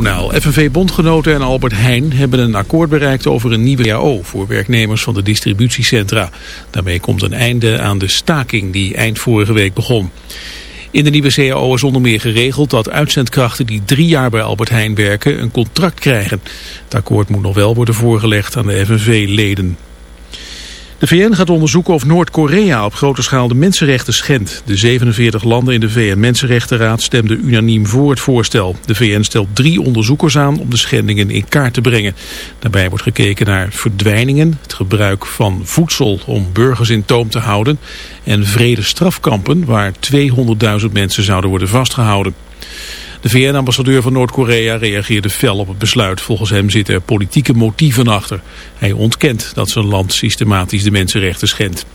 FNV-bondgenoten en Albert Heijn hebben een akkoord bereikt over een nieuwe CAO voor werknemers van de distributiecentra. Daarmee komt een einde aan de staking die eind vorige week begon. In de nieuwe CAO is onder meer geregeld dat uitzendkrachten die drie jaar bij Albert Heijn werken een contract krijgen. Het akkoord moet nog wel worden voorgelegd aan de FNV-leden. De VN gaat onderzoeken of Noord-Korea op grote schaal de mensenrechten schendt. De 47 landen in de VN-Mensenrechtenraad stemden unaniem voor het voorstel. De VN stelt drie onderzoekers aan om de schendingen in kaart te brengen. Daarbij wordt gekeken naar verdwijningen, het gebruik van voedsel om burgers in toom te houden... en vrede strafkampen waar 200.000 mensen zouden worden vastgehouden. De VN-ambassadeur van Noord-Korea reageerde fel op het besluit. Volgens hem zitten er politieke motieven achter. Hij ontkent dat zijn land systematisch de mensenrechten schendt.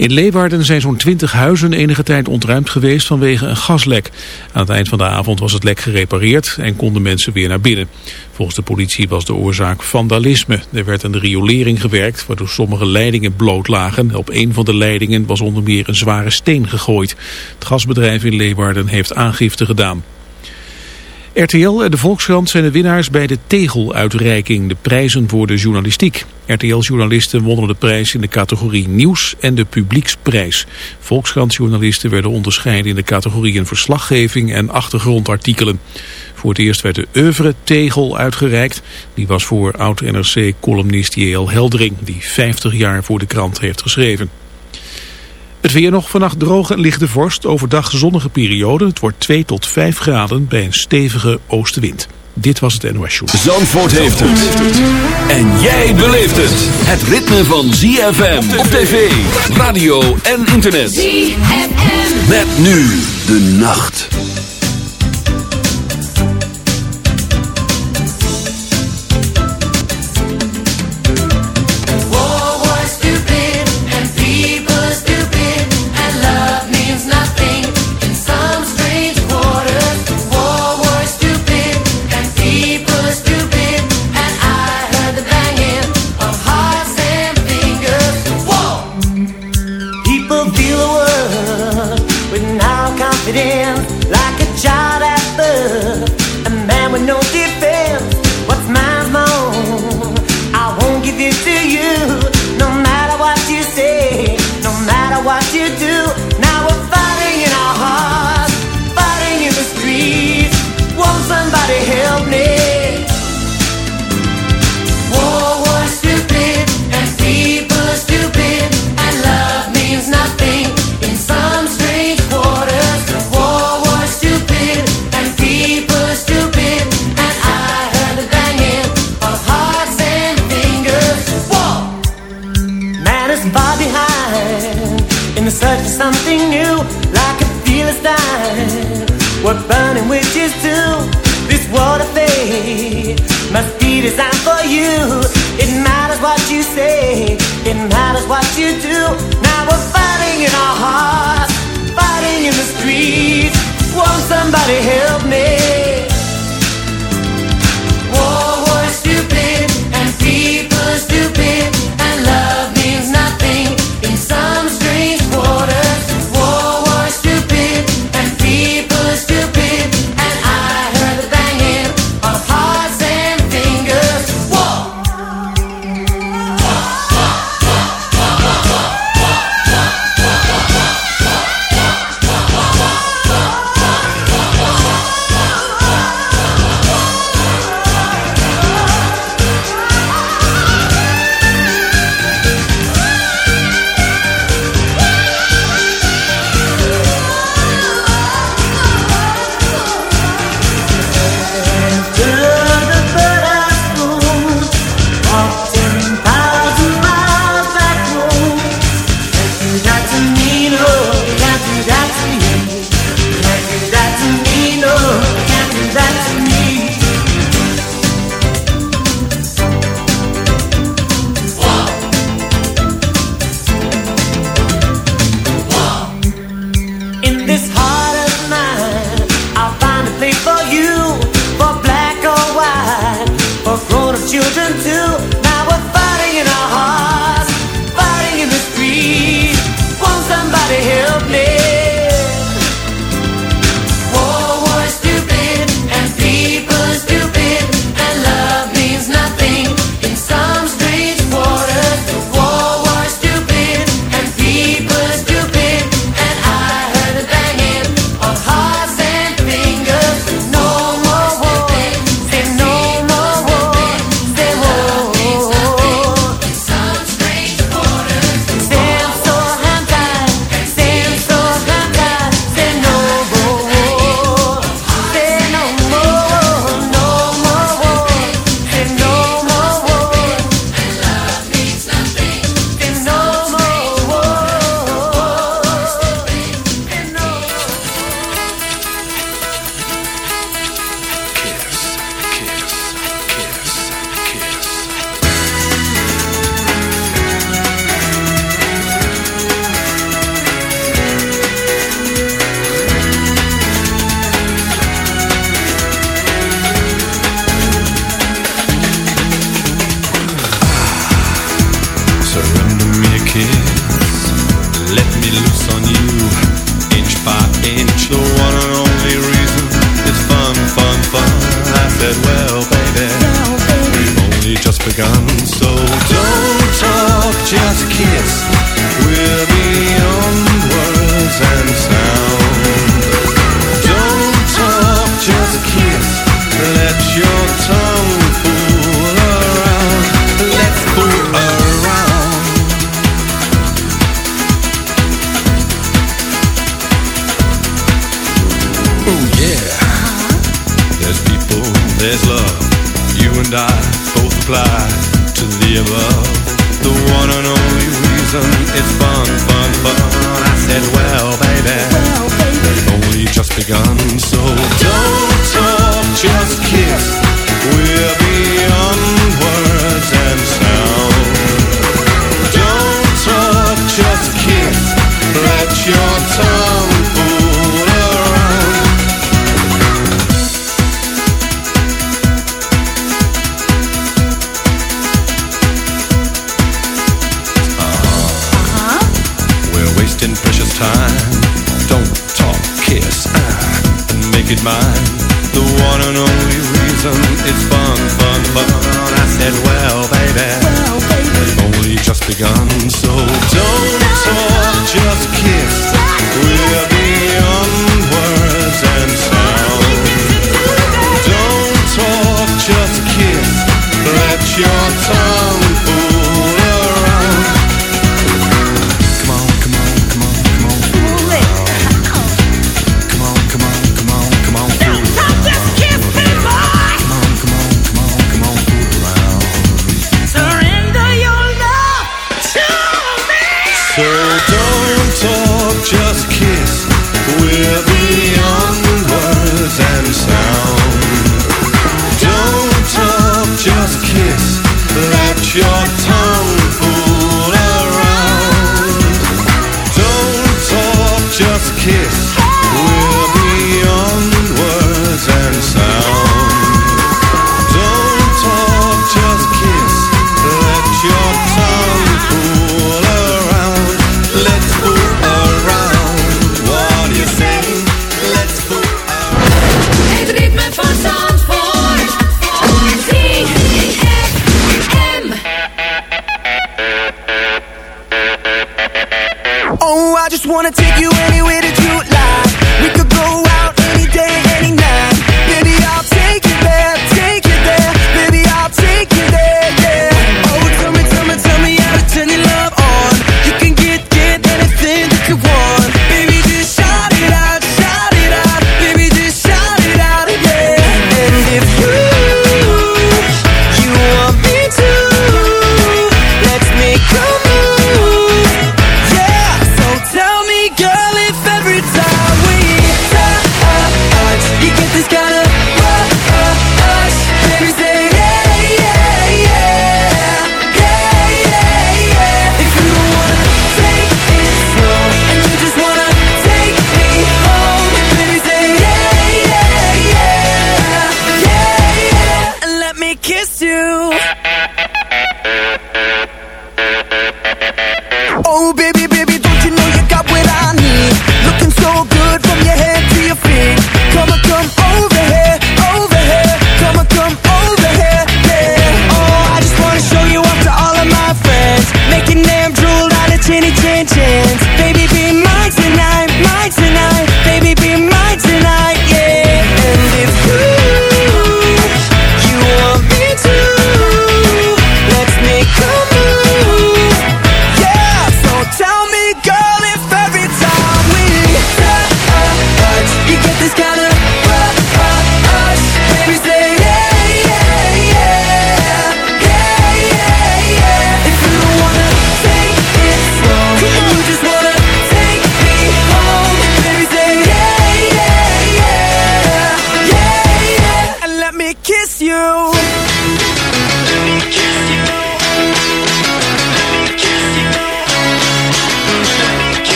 In Leeuwarden zijn zo'n 20 huizen enige tijd ontruimd geweest vanwege een gaslek. Aan het eind van de avond was het lek gerepareerd en konden mensen weer naar binnen. Volgens de politie was de oorzaak vandalisme. Er werd aan de riolering gewerkt, waardoor sommige leidingen bloot lagen. Op een van de leidingen was onder meer een zware steen gegooid. Het gasbedrijf in Leeuwarden heeft aangifte gedaan. RTL en de Volkskrant zijn de winnaars bij de Tegeluitreiking, de prijzen voor de journalistiek. RTL-journalisten wonnen de prijs in de categorie Nieuws en de Publieksprijs. Volkskrant-journalisten werden onderscheiden in de categorieën Verslaggeving en Achtergrondartikelen. Voor het eerst werd de oeuvre Tegel uitgereikt. Die was voor oud-NRC-columnist J.L. Heldering, die 50 jaar voor de krant heeft geschreven. Het weer nog vannacht droge en lichte vorst. Overdag zonnige periode. Het wordt 2 tot 5 graden bij een stevige oostenwind. Dit was het NOS Show. Zandvoort heeft het. En jij beleeft het. Het ritme van ZFM op tv, radio en internet. ZFM. Met nu de nacht. something new, like a fearless. We're burning witches too. This world of faith must be designed for you. It matters what you say, it matters what you do. Now we're fighting in our hearts, fighting in the streets. Won't somebody help me? said, well, baby, well, baby. we've only just begun, so don't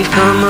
We've come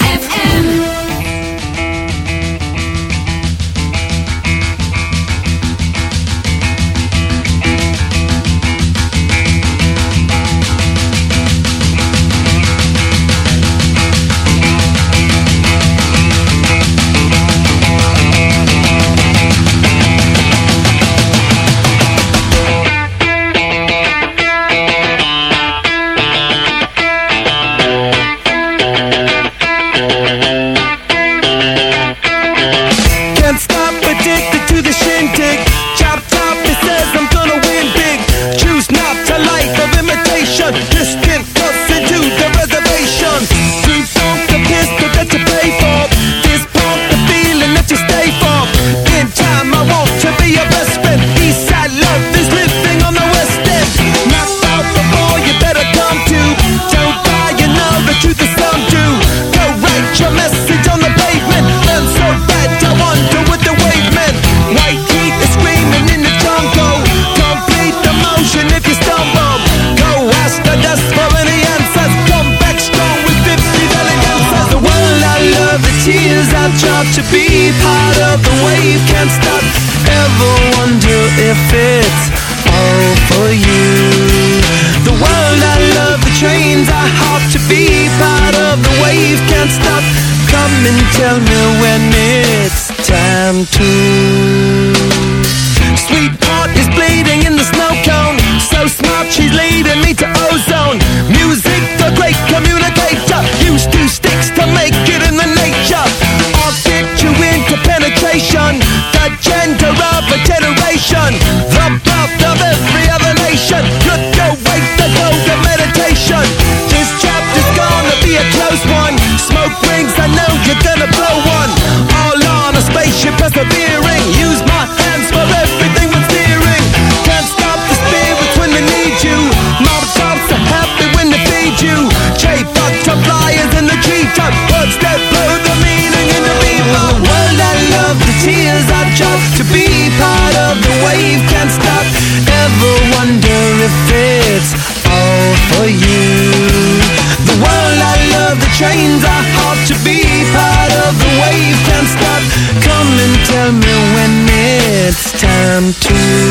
tell me when it's time to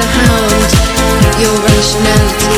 to hound your rationality.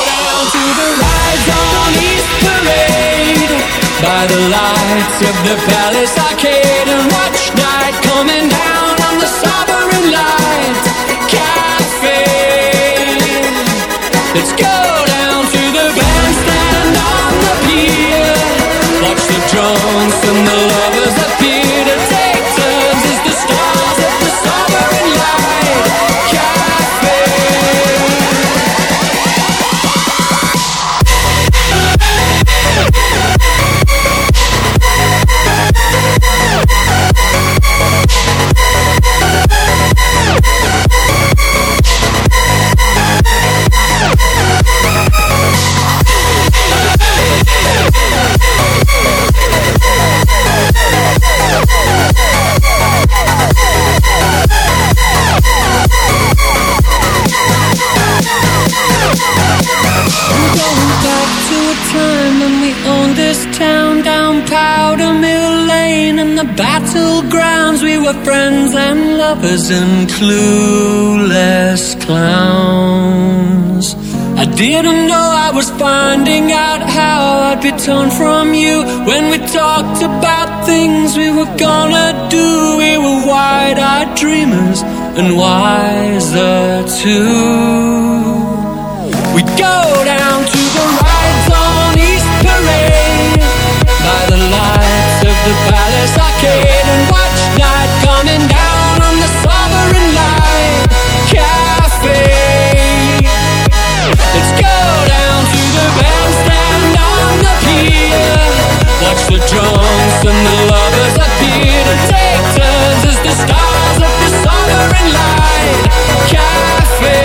by the lights of the Palace Arcade and watch night coming down on the Sovereign Light Cafe. Let's go down to the bandstand on the pier. Watch the drunks and the and the battlegrounds we were friends and lovers and clueless clowns. I didn't know I was finding out how I'd be torn from you when we talked about things we were gonna do. We were wide-eyed dreamers and wiser too. We'd go down to the rides on East Parade by the lights of the Palace Arcade and watch night coming down on the Sovereign Light Cafe. Let's go down to the bandstand on the pier. Watch the drums and the lovers appear to take turns as the stars of the Sovereign Light Cafe.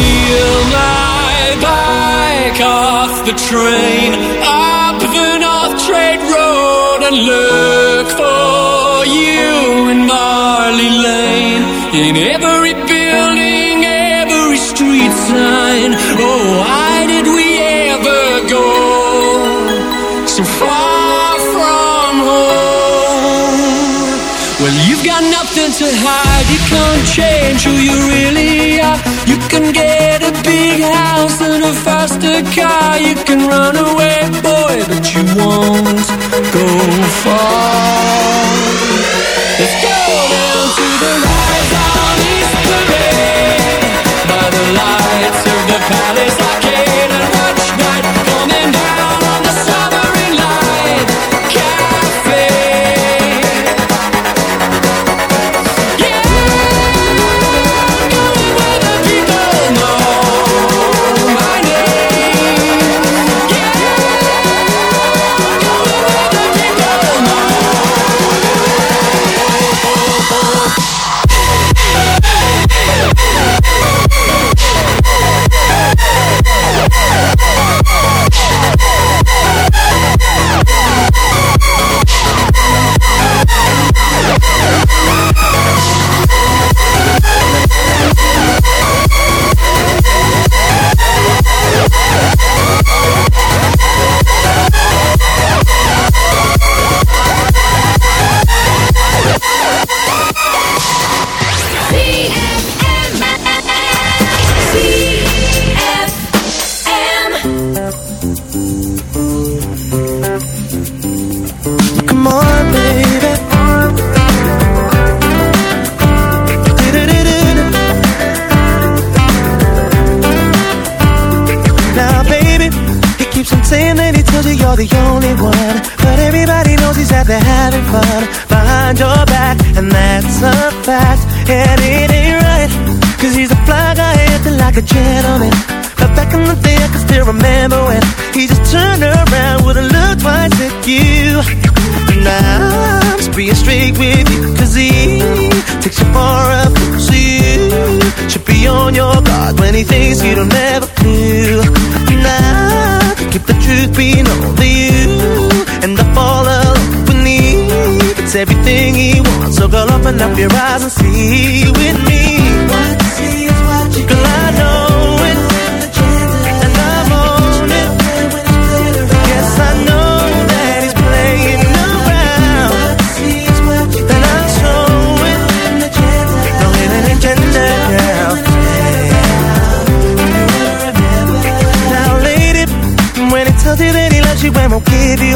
Wheel my bike off the train up the North Trade Road and look for you in Marley Lane. In every change who you really are. You can get a big house and a faster car. You can run away, boy, but you won't go far.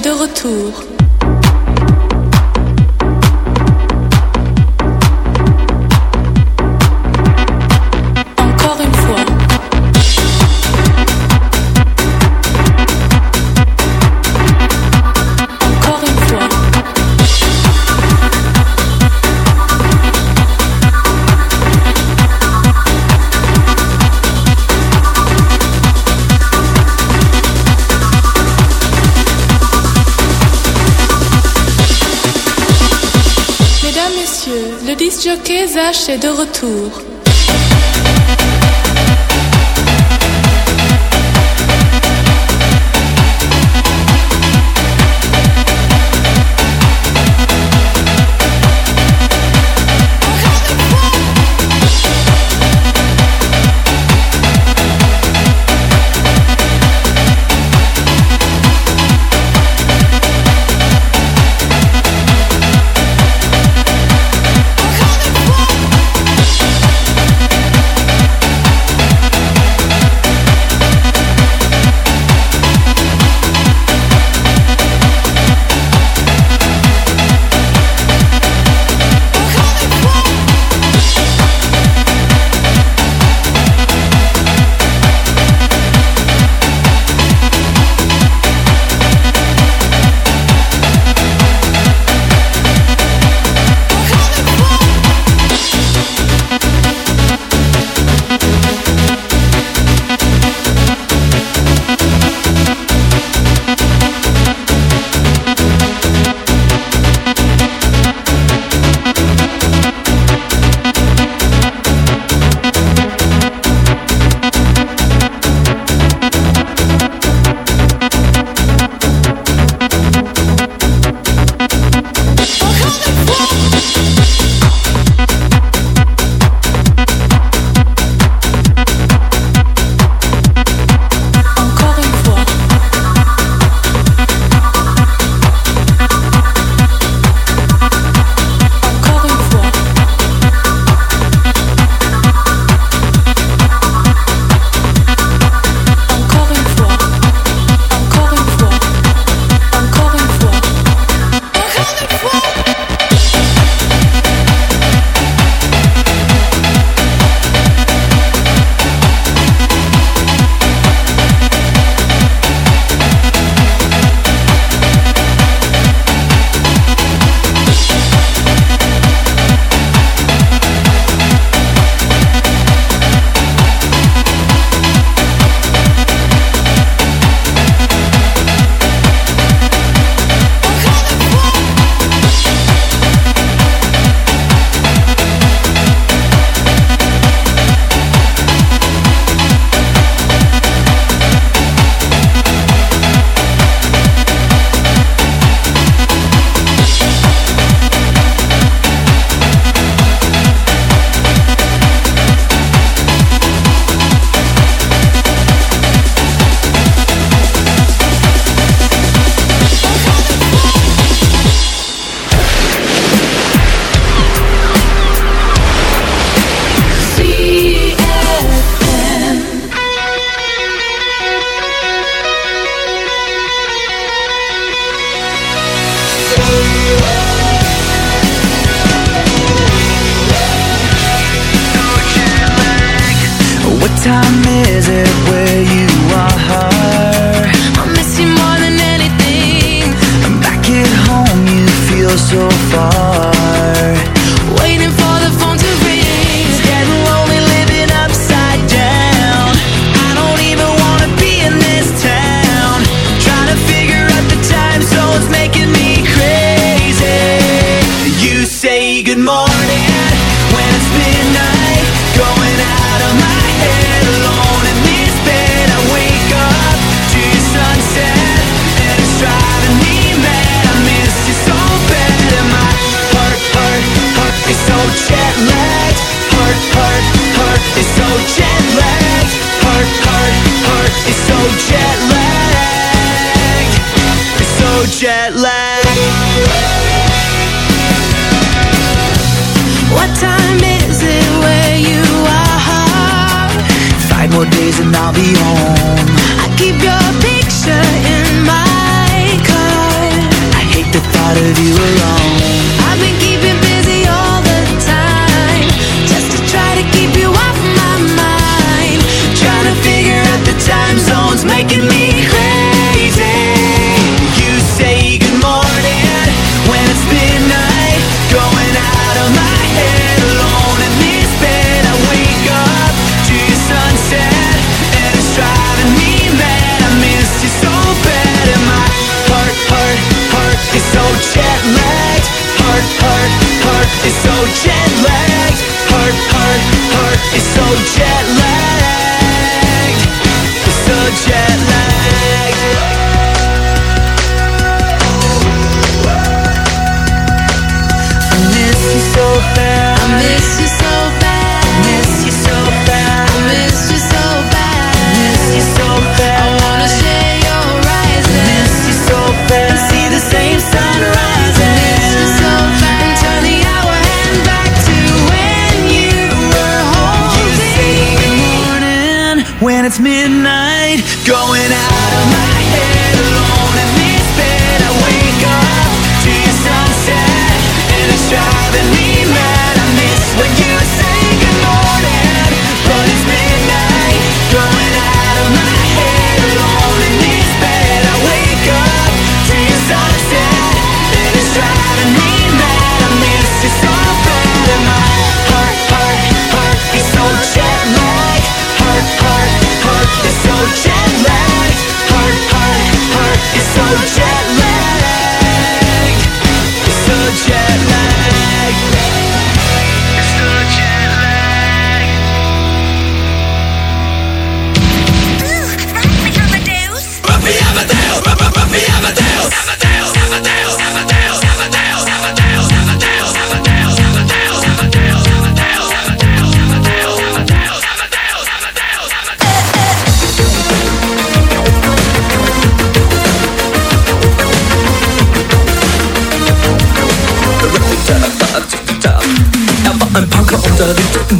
de retour. Jokezash est de retour.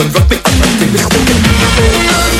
and rock me up take me.